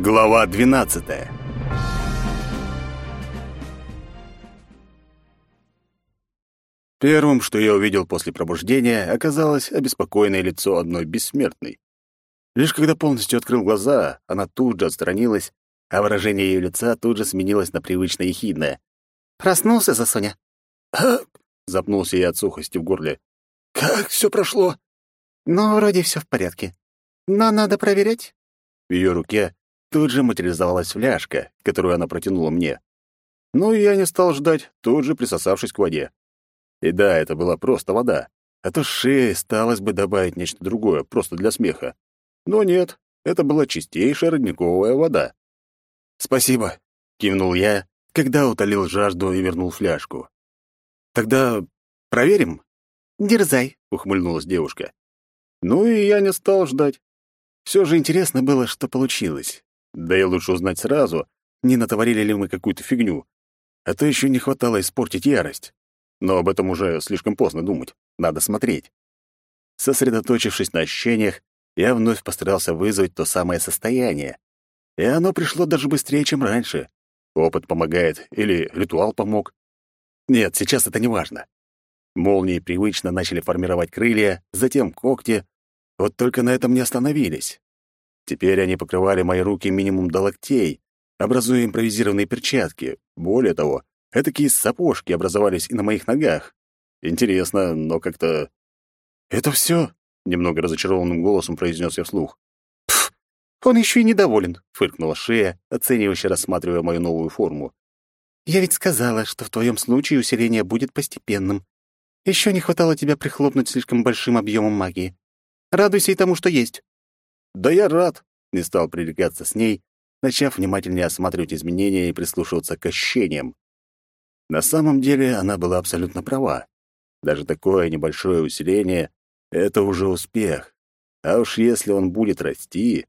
Глава 12. Первым, что я увидел после пробуждения, оказалось обеспокоенное лицо одной бессмертной. Лишь когда полностью открыл глаза, она тут же отстранилась, а выражение ее лица тут же сменилось на привычно ехидное. «Проснулся, Засоня?» Запнулся я от сухости в горле. «Как все прошло?» «Ну, вроде все в порядке. Но надо проверять». В ее руке тут же материализовалась фляжка, которую она протянула мне. Ну, и я не стал ждать, тут же присосавшись к воде. И да, это была просто вода. А то шее сталось бы добавить нечто другое, просто для смеха. Но нет, это была чистейшая родниковая вода. «Спасибо», — кивнул я, когда утолил жажду и вернул фляжку. «Тогда проверим?» «Дерзай», — ухмыльнулась девушка. Ну и я не стал ждать. Все же интересно было, что получилось. Да и лучше узнать сразу, не натворили ли мы какую-то фигню. А то еще не хватало испортить ярость. Но об этом уже слишком поздно думать. Надо смотреть. Сосредоточившись на ощущениях, я вновь постарался вызвать то самое состояние. И оно пришло даже быстрее, чем раньше. Опыт помогает или ритуал помог. Нет, сейчас это не важно. Молнии привычно начали формировать крылья, затем когти. Вот только на этом не остановились. Теперь они покрывали мои руки минимум до локтей, образуя импровизированные перчатки. Более того, этакие сапожки образовались и на моих ногах. Интересно, но как-то... «Это все? немного разочарованным голосом произнес я вслух. «Пф, он еще и недоволен», — фыркнула шея, оценивающе рассматривая мою новую форму. «Я ведь сказала, что в твоем случае усиление будет постепенным. Еще не хватало тебя прихлопнуть слишком большим объемом магии. Радуйся и тому, что есть». «Да я рад», — не стал пререкаться с ней, начав внимательнее осматривать изменения и прислушиваться к ощущениям. На самом деле она была абсолютно права. Даже такое небольшое усиление — это уже успех. А уж если он будет расти...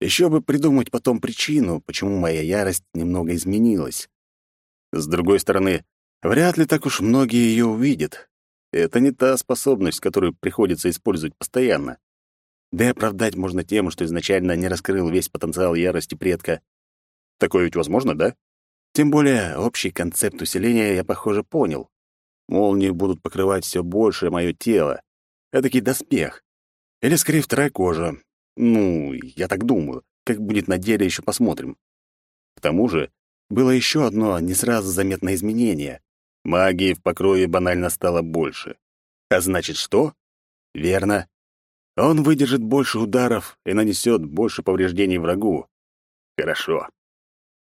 Еще бы придумать потом причину, почему моя ярость немного изменилась. С другой стороны, Вряд ли так уж многие ее увидят. Это не та способность, которую приходится использовать постоянно. Да и оправдать можно тем, что изначально не раскрыл весь потенциал ярости предка. Такое ведь возможно, да? Тем более общий концепт усиления я, похоже, понял. Молнии будут покрывать все большее мое тело. Эдакий доспех. Или, скорее, вторая кожа. Ну, я так думаю. Как будет на деле, еще посмотрим. К тому же, было еще одно не сразу заметное изменение. Магии в покрое банально стало больше. А значит, что? Верно. Он выдержит больше ударов и нанесет больше повреждений врагу. Хорошо.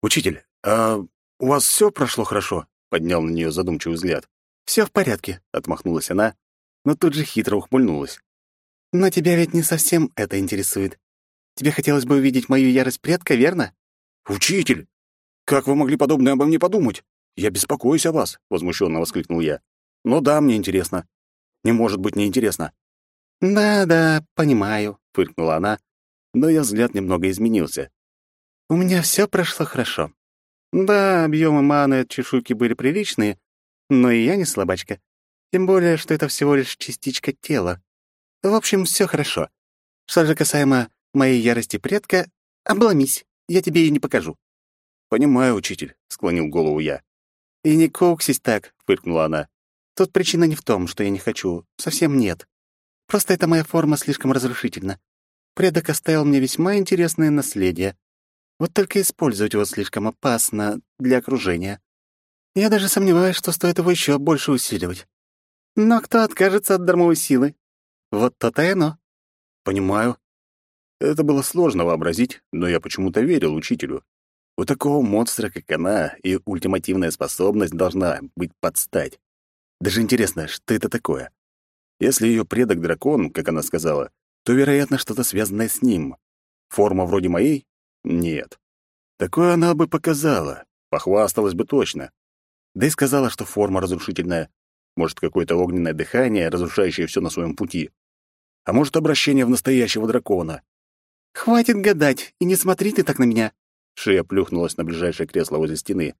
Учитель, а у вас все прошло хорошо? Поднял на нее задумчивый взгляд. Все в порядке, отмахнулась она, но тут же хитро ухмыльнулась. Но тебя ведь не совсем это интересует. Тебе хотелось бы увидеть мою ярость предка, верно? Учитель, как вы могли подобное обо мне подумать? «Я беспокоюсь о вас», — возмущенно воскликнул я. «Ну да, мне интересно. Не может быть неинтересно». «Да-да, понимаю», — фыркнула она, но ее взгляд немного изменился. «У меня все прошло хорошо. Да, объемы маны от чешуйки были приличные, но и я не слабачка. Тем более, что это всего лишь частичка тела. В общем, все хорошо. Что же касаемо моей ярости предка, обломись, я тебе и не покажу». «Понимаю, учитель», — склонил голову я. «И не куксись так», — фыркнула она. «Тут причина не в том, что я не хочу. Совсем нет. Просто эта моя форма слишком разрушительна. Предок оставил мне весьма интересное наследие. Вот только использовать его слишком опасно для окружения. Я даже сомневаюсь, что стоит его еще больше усиливать. Но кто откажется от дармовой силы? Вот то-то и оно. Понимаю. Это было сложно вообразить, но я почему-то верил учителю. У такого монстра, как она, и ультимативная способность должна быть подстать. Даже интересно, что это такое? Если ее предок дракон, как она сказала, то, вероятно, что-то связанное с ним. Форма вроде моей? Нет. Такое она бы показала, похвасталась бы точно. Да и сказала, что форма разрушительная. Может, какое-то огненное дыхание, разрушающее все на своем пути. А может, обращение в настоящего дракона. «Хватит гадать, и не смотри ты так на меня», Шея плюхнулась на ближайшее кресло возле стены.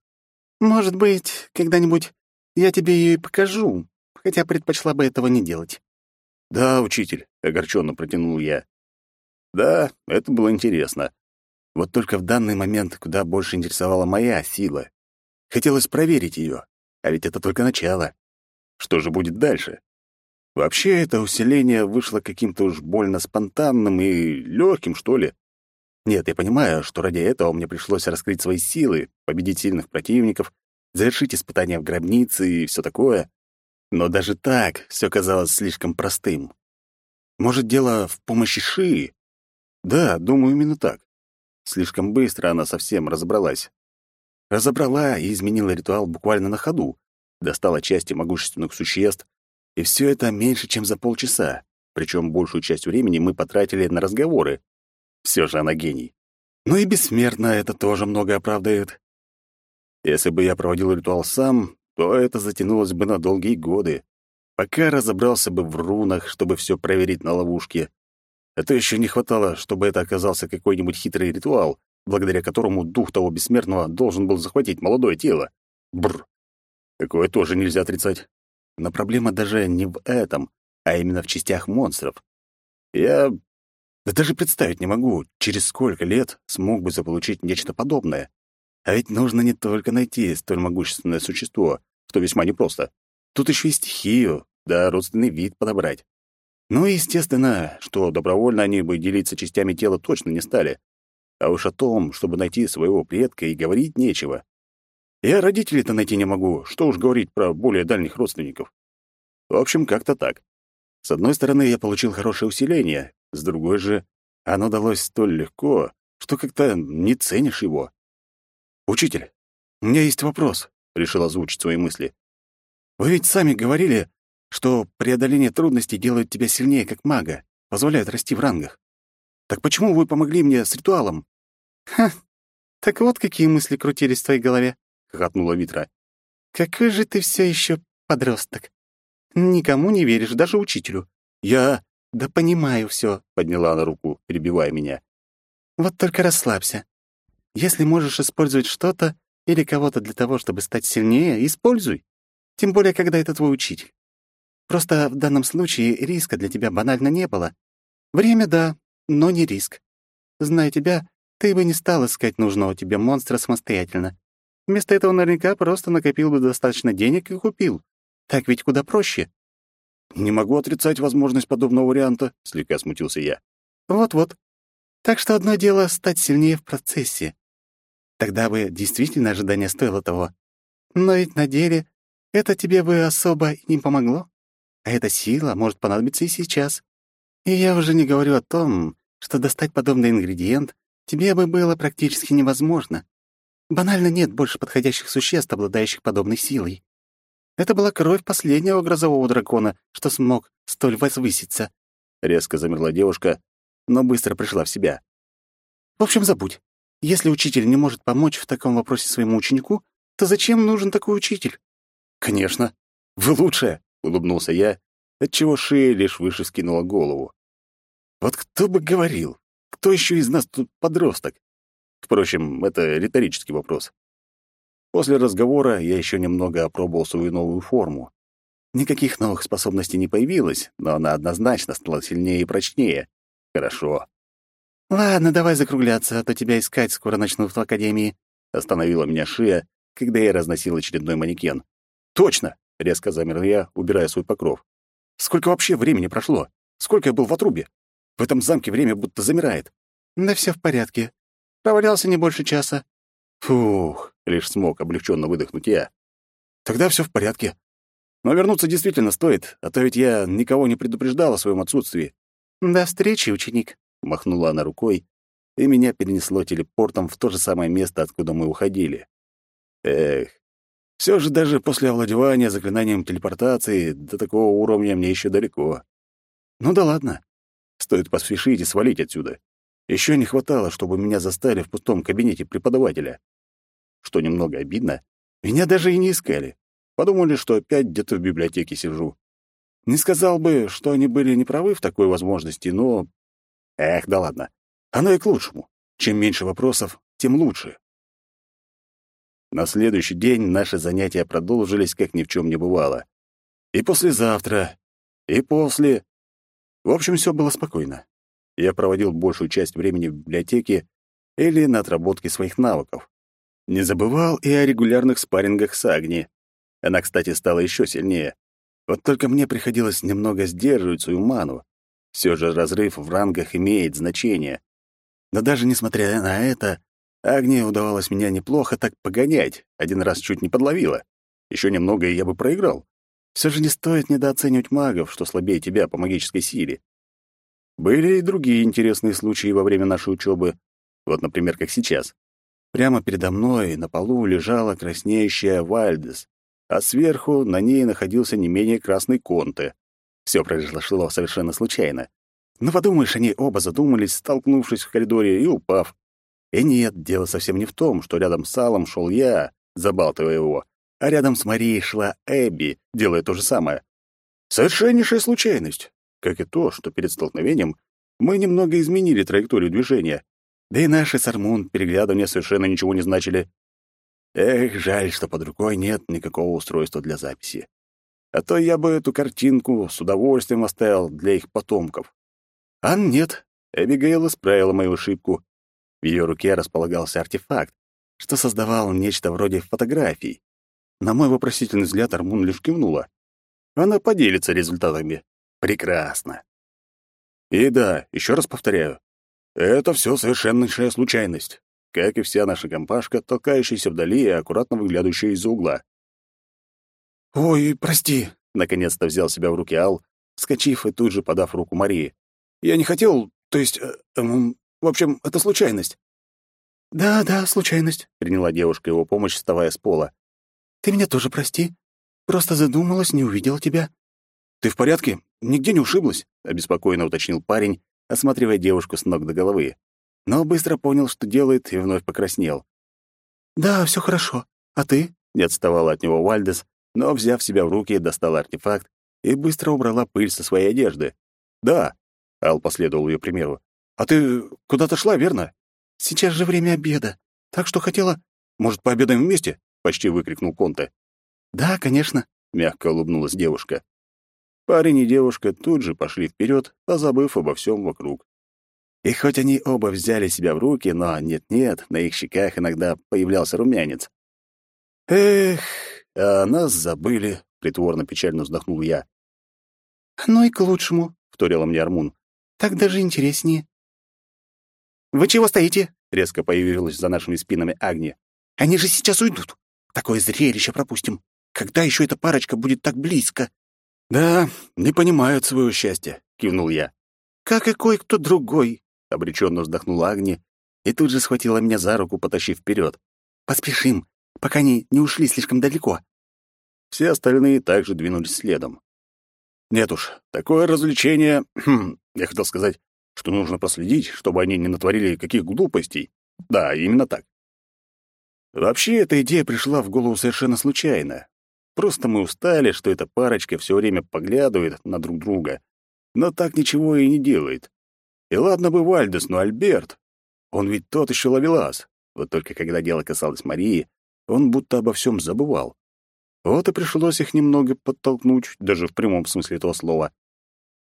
«Может быть, когда-нибудь я тебе ее и покажу, хотя предпочла бы этого не делать». «Да, учитель», — огорченно протянул я. «Да, это было интересно. Вот только в данный момент куда больше интересовала моя сила. Хотелось проверить ее, а ведь это только начало. Что же будет дальше? Вообще, это усиление вышло каким-то уж больно спонтанным и легким, что ли. Нет, я понимаю, что ради этого мне пришлось раскрыть свои силы, победить сильных противников, завершить испытания в гробнице и все такое. Но даже так все казалось слишком простым. Может, дело в помощи Шии? Да, думаю, именно так. Слишком быстро она совсем разобралась. Разобрала и изменила ритуал буквально на ходу, достала части могущественных существ, и все это меньше, чем за полчаса, причем большую часть времени мы потратили на разговоры. Все же она гений. Ну и бессмертно это тоже много оправдывает. Если бы я проводил ритуал сам, то это затянулось бы на долгие годы, пока разобрался бы в рунах, чтобы все проверить на ловушке. Это еще не хватало, чтобы это оказался какой-нибудь хитрый ритуал, благодаря которому дух того бессмертного должен был захватить молодое тело. Бр. Такое тоже нельзя отрицать. Но проблема даже не в этом, а именно в частях монстров. Я да даже представить не могу, через сколько лет смог бы заполучить нечто подобное. А ведь нужно не только найти столь могущественное существо, что весьма непросто. Тут еще и стихию, да родственный вид подобрать. Ну и естественно, что добровольно они бы делиться частями тела точно не стали. А уж о том, чтобы найти своего предка, и говорить нечего. Я родителей-то найти не могу, что уж говорить про более дальних родственников. В общем, как-то так. С одной стороны, я получил хорошее усиление, с другой же, оно далось столь легко, что как-то не ценишь его. «Учитель, у меня есть вопрос», — решил озвучить свои мысли. «Вы ведь сами говорили, что преодоление трудностей делает тебя сильнее как мага, позволяет расти в рангах. Так почему вы помогли мне с ритуалом?» «Ха, так вот какие мысли крутились в твоей голове», — хохотнула Витра. «Какой же ты все еще подросток. Никому не веришь, даже учителю». «Я...» «Да понимаю все, подняла она руку, перебивая меня. «Вот только расслабься. Если можешь использовать что-то или кого-то для того, чтобы стать сильнее, используй. Тем более, когда это твой учитель. Просто в данном случае риска для тебя банально не было. Время — да, но не риск. Зная тебя, ты бы не стал искать нужного тебе монстра самостоятельно. Вместо этого наверняка просто накопил бы достаточно денег и купил. Так ведь куда проще. «Не могу отрицать возможность подобного варианта», — слегка смутился я. «Вот-вот. Так что одно дело — стать сильнее в процессе. Тогда бы действительно ожидание стоило того. Но ведь на деле это тебе бы особо не помогло. А эта сила может понадобиться и сейчас. И я уже не говорю о том, что достать подобный ингредиент тебе бы было практически невозможно. Банально нет больше подходящих существ, обладающих подобной силой. Это была кровь последнего грозового дракона, что смог столь возвыситься. Резко замерла девушка, но быстро пришла в себя. В общем, забудь. Если учитель не может помочь в таком вопросе своему ученику, то зачем нужен такой учитель? Конечно. Вы лучшая, улыбнулся я, отчего шея лишь выше скинула голову. Вот кто бы говорил, кто еще из нас тут подросток? Впрочем, это риторический вопрос. После разговора я еще немного опробовал свою новую форму. Никаких новых способностей не появилось, но она однозначно стала сильнее и прочнее. Хорошо. «Ладно, давай закругляться, а то тебя искать скоро начнут в академии», — остановила меня Шия, когда я разносил очередной манекен. «Точно!» — резко замер я, убирая свой покров. «Сколько вообще времени прошло? Сколько я был в отрубе? В этом замке время будто замирает». «Да все в порядке. Провалялся не больше часа». «Фух!» — лишь смог облегченно выдохнуть я. «Тогда все в порядке. Но вернуться действительно стоит, а то ведь я никого не предупреждал о своем отсутствии». «До встречи, ученик», — махнула она рукой, и меня перенесло телепортом в то же самое место, откуда мы уходили. Эх, все же даже после овладевания заклинанием телепортации до такого уровня мне еще далеко. Ну да ладно. Стоит поспешить и свалить отсюда. Еще не хватало, чтобы меня застали в пустом кабинете преподавателя. Что немного обидно, меня даже и не искали. Подумали, что опять где-то в библиотеке сижу. Не сказал бы, что они были неправы в такой возможности, но... Эх, да ладно. Оно и к лучшему. Чем меньше вопросов, тем лучше. На следующий день наши занятия продолжились, как ни в чем не бывало. И послезавтра, и после. В общем, все было спокойно. Я проводил большую часть времени в библиотеке или на отработке своих навыков. Не забывал и о регулярных спаррингах с Агни. Она, кстати, стала еще сильнее. Вот только мне приходилось немного сдерживать свою ману. Все же разрыв в рангах имеет значение. Но даже несмотря на это, Агне удавалось меня неплохо так погонять. Один раз чуть не подловила. Еще немного, и я бы проиграл. Все же не стоит недооценивать магов, что слабее тебя по магической силе. Были и другие интересные случаи во время нашей учебы. Вот, например, как сейчас. Прямо передо мной на полу лежала краснеющая Вальдес, а сверху на ней находился не менее красный Конте. Все произошло совершенно случайно. Но подумаешь, они оба задумались, столкнувшись в коридоре и упав. И нет, дело совсем не в том, что рядом с Аллом шел я, забалтывая его, а рядом с Марией шла Эбби, делая то же самое. Совершеннейшая случайность, как и то, что перед столкновением мы немного изменили траекторию движения, да и наши с Армун переглядывания совершенно ничего не значили. Эх, жаль, что под рукой нет никакого устройства для записи. А то я бы эту картинку с удовольствием оставил для их потомков. А нет, Эбигейл исправила мою ошибку. В ее руке располагался артефакт, что создавал нечто вроде фотографий. На мой вопросительный взгляд Армун лишь кивнула. Она поделится результатами. Прекрасно. И да, еще раз повторяю, это все совершеннейшая случайность, как и вся наша компашка, толкающаяся вдали и аккуратно выглядывающая из-за угла. «Ой, прости», — наконец-то взял себя в руки Ал, вскочив и тут же подав руку Марии. «Я не хотел, то есть, э, э, в общем, это случайность». «Да, да, случайность», — приняла девушка его помощь, вставая с пола. Ты меня тоже прости. Просто задумалась, не увидела тебя». «Ты в порядке? Нигде не ушиблась?» — обеспокоенно уточнил парень, осматривая девушку с ног до головы. Но быстро понял, что делает, и вновь покраснел. «Да, все хорошо. А ты?» — не отставала от него Вальдес, но, взяв себя в руки, достала артефакт и быстро убрала пыль со своей одежды. «Да», — Ал последовал ее примеру. «А ты куда-то шла, верно?» «Сейчас же время обеда, так что хотела...» «Может, пообедаем вместе?» почти выкрикнул Конте. Да, конечно, мягко улыбнулась девушка. Парень и девушка тут же пошли вперед, позабыв обо всем вокруг. И хоть они оба взяли себя в руки, но нет-нет, на их щеках иногда появлялся румянец. Эх, а нас забыли, притворно печально вздохнул я. Ну и к лучшему, вторила мне Армун. Так даже интереснее. Вы чего стоите? резко появилась за нашими спинами Агни. Они же сейчас уйдут. Такое зрелище пропустим. Когда еще эта парочка будет так близко?» «Да, не понимают своего счастья», — кивнул я. «Как и кое-кто другой», — обреченно вздохнула Агни и тут же схватила меня за руку, потащив вперед. «Поспешим, пока они не ушли слишком далеко». Все остальные также двинулись следом. Нет уж, такое развлечение... Хм, я хотел сказать, что нужно проследить, чтобы они не натворили каких глупостей. Да, именно так. Вообще, эта идея пришла в голову совершенно случайно. Просто мы устали, что эта парочка все время поглядывает на друг друга, но так ничего и не делает. И ладно бы Вальдес, но Альберт, он ведь тот еще ловелас. Вот только когда дело касалось Марии, он будто обо всем забывал. Вот и пришлось их немного подтолкнуть, даже в прямом смысле этого слова.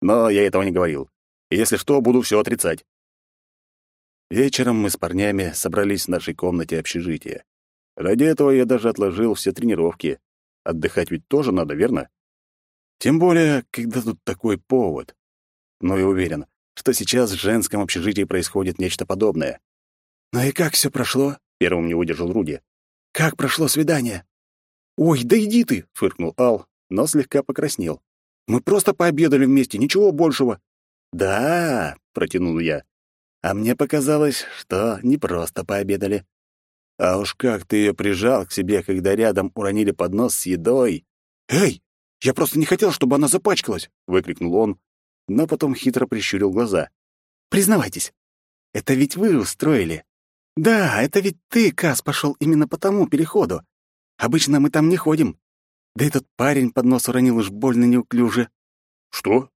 Но я этого не говорил. Если что, буду все отрицать. Вечером мы с парнями собрались в нашей комнате общежития. Ради этого я даже отложил все тренировки. Отдыхать ведь тоже надо, верно? Тем более, когда тут такой повод. Но я уверен, что сейчас в женском общежитии происходит нечто подобное. «Ну и как все прошло?» — первым не выдержал Руди. «Как прошло свидание?» «Ой, да иди ты!» — фыркнул Ал, но слегка покраснел. «Мы просто пообедали вместе, ничего большего». «Да», — протянул я. «А мне показалось, что не просто пообедали. А уж как ты ее прижал к себе, когда рядом уронили поднос с едой. «Эй, я просто не хотел, чтобы она запачкалась!» — выкрикнул он, но потом хитро прищурил глаза. «Признавайтесь, это ведь вы устроили. Да, это ведь ты, Кас, пошел именно по тому переходу. Обычно мы там не ходим. Да этот парень под нос уронил уж больно неуклюже». «Что?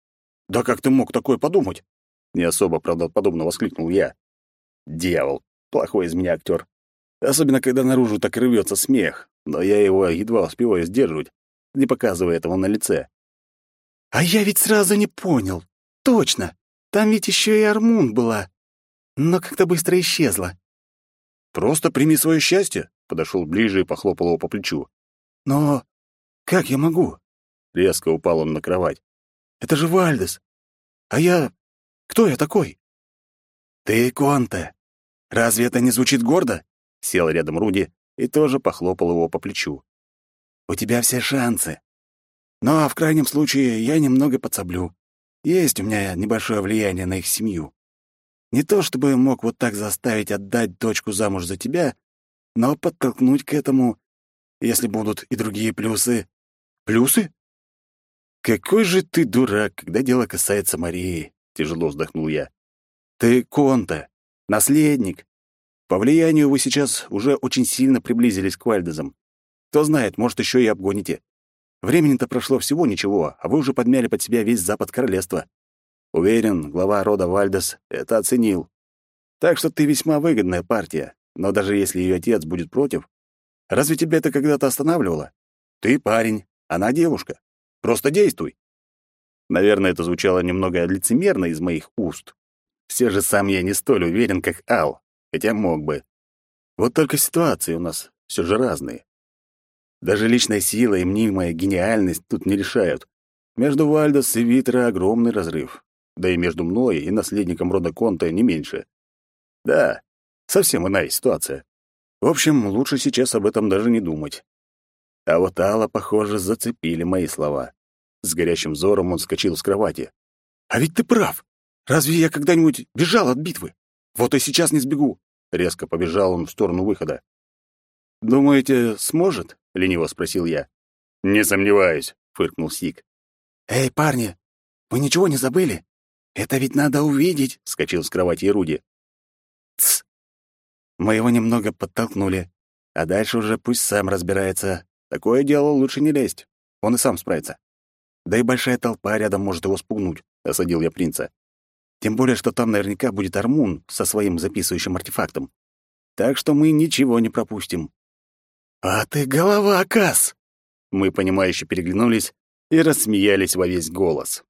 Да как ты мог такое подумать?» Не особо правдоподобно воскликнул я. «Дьявол, плохой из меня актер. Особенно, когда наружу так рвется смех, но я его едва успеваю сдерживать, не показывая этого на лице. «А я ведь сразу не понял. Точно. Там ведь еще и Армун была. Но как-то быстро исчезла. Просто прими свое счастье, подошел ближе и похлопал его по плечу. Но как я могу? Резко упал он на кровать. Это же Вальдес. А я... Кто я такой? Ты Конте. Разве это не звучит гордо? Сел рядом Руди и тоже похлопал его по плечу. У тебя все шансы. Но в крайнем случае я немного подсоблю. Есть у меня небольшое влияние на их семью. Не то чтобы мог вот так заставить отдать дочку замуж за тебя, но подтолкнуть к этому, если будут и другие плюсы. Плюсы? Какой же ты дурак, когда дело касается Марии, тяжело вздохнул я. Ты Конта, наследник. По влиянию вы сейчас уже очень сильно приблизились к Вальдезам. Кто знает, может, еще и обгоните. Времени-то прошло всего ничего, а вы уже подмяли под себя весь запад королевства. Уверен, глава рода Вальдес это оценил. Так что ты весьма выгодная партия, но даже если ее отец будет против, разве тебя это когда-то останавливало? Ты парень, она девушка. Просто действуй. Наверное, это звучало немного лицемерно из моих уст. Все же сам я не столь уверен, как Ал, хотя мог бы. Вот только ситуации у нас все же разные. Даже личная сила и мнимая гениальность тут не решают. Между Вальдос и Витро огромный разрыв. Да и между мной и наследником рода Конта не меньше. Да, совсем иная ситуация. В общем, лучше сейчас об этом даже не думать. А вот Алла, похоже, зацепили мои слова. С горящим взором он скочил с кровати. «А ведь ты прав! Разве я когда-нибудь бежал от битвы? Вот и сейчас не сбегу!» Резко побежал он в сторону выхода. «Думаете, сможет?» — лениво спросил я. «Не сомневаюсь», — фыркнул Сик. «Эй, парни, вы ничего не забыли? Это ведь надо увидеть», — вскочил с кровати Руди. «Тсс! Мы его немного подтолкнули, а дальше уже пусть сам разбирается. Такое дело лучше не лезть, он и сам справится. Да и большая толпа рядом может его спугнуть», — осадил я принца. «Тем более, что там наверняка будет Армун со своим записывающим артефактом. Так что мы ничего не пропустим». «А ты голова, Кас!» Мы, понимающе переглянулись и рассмеялись во весь голос.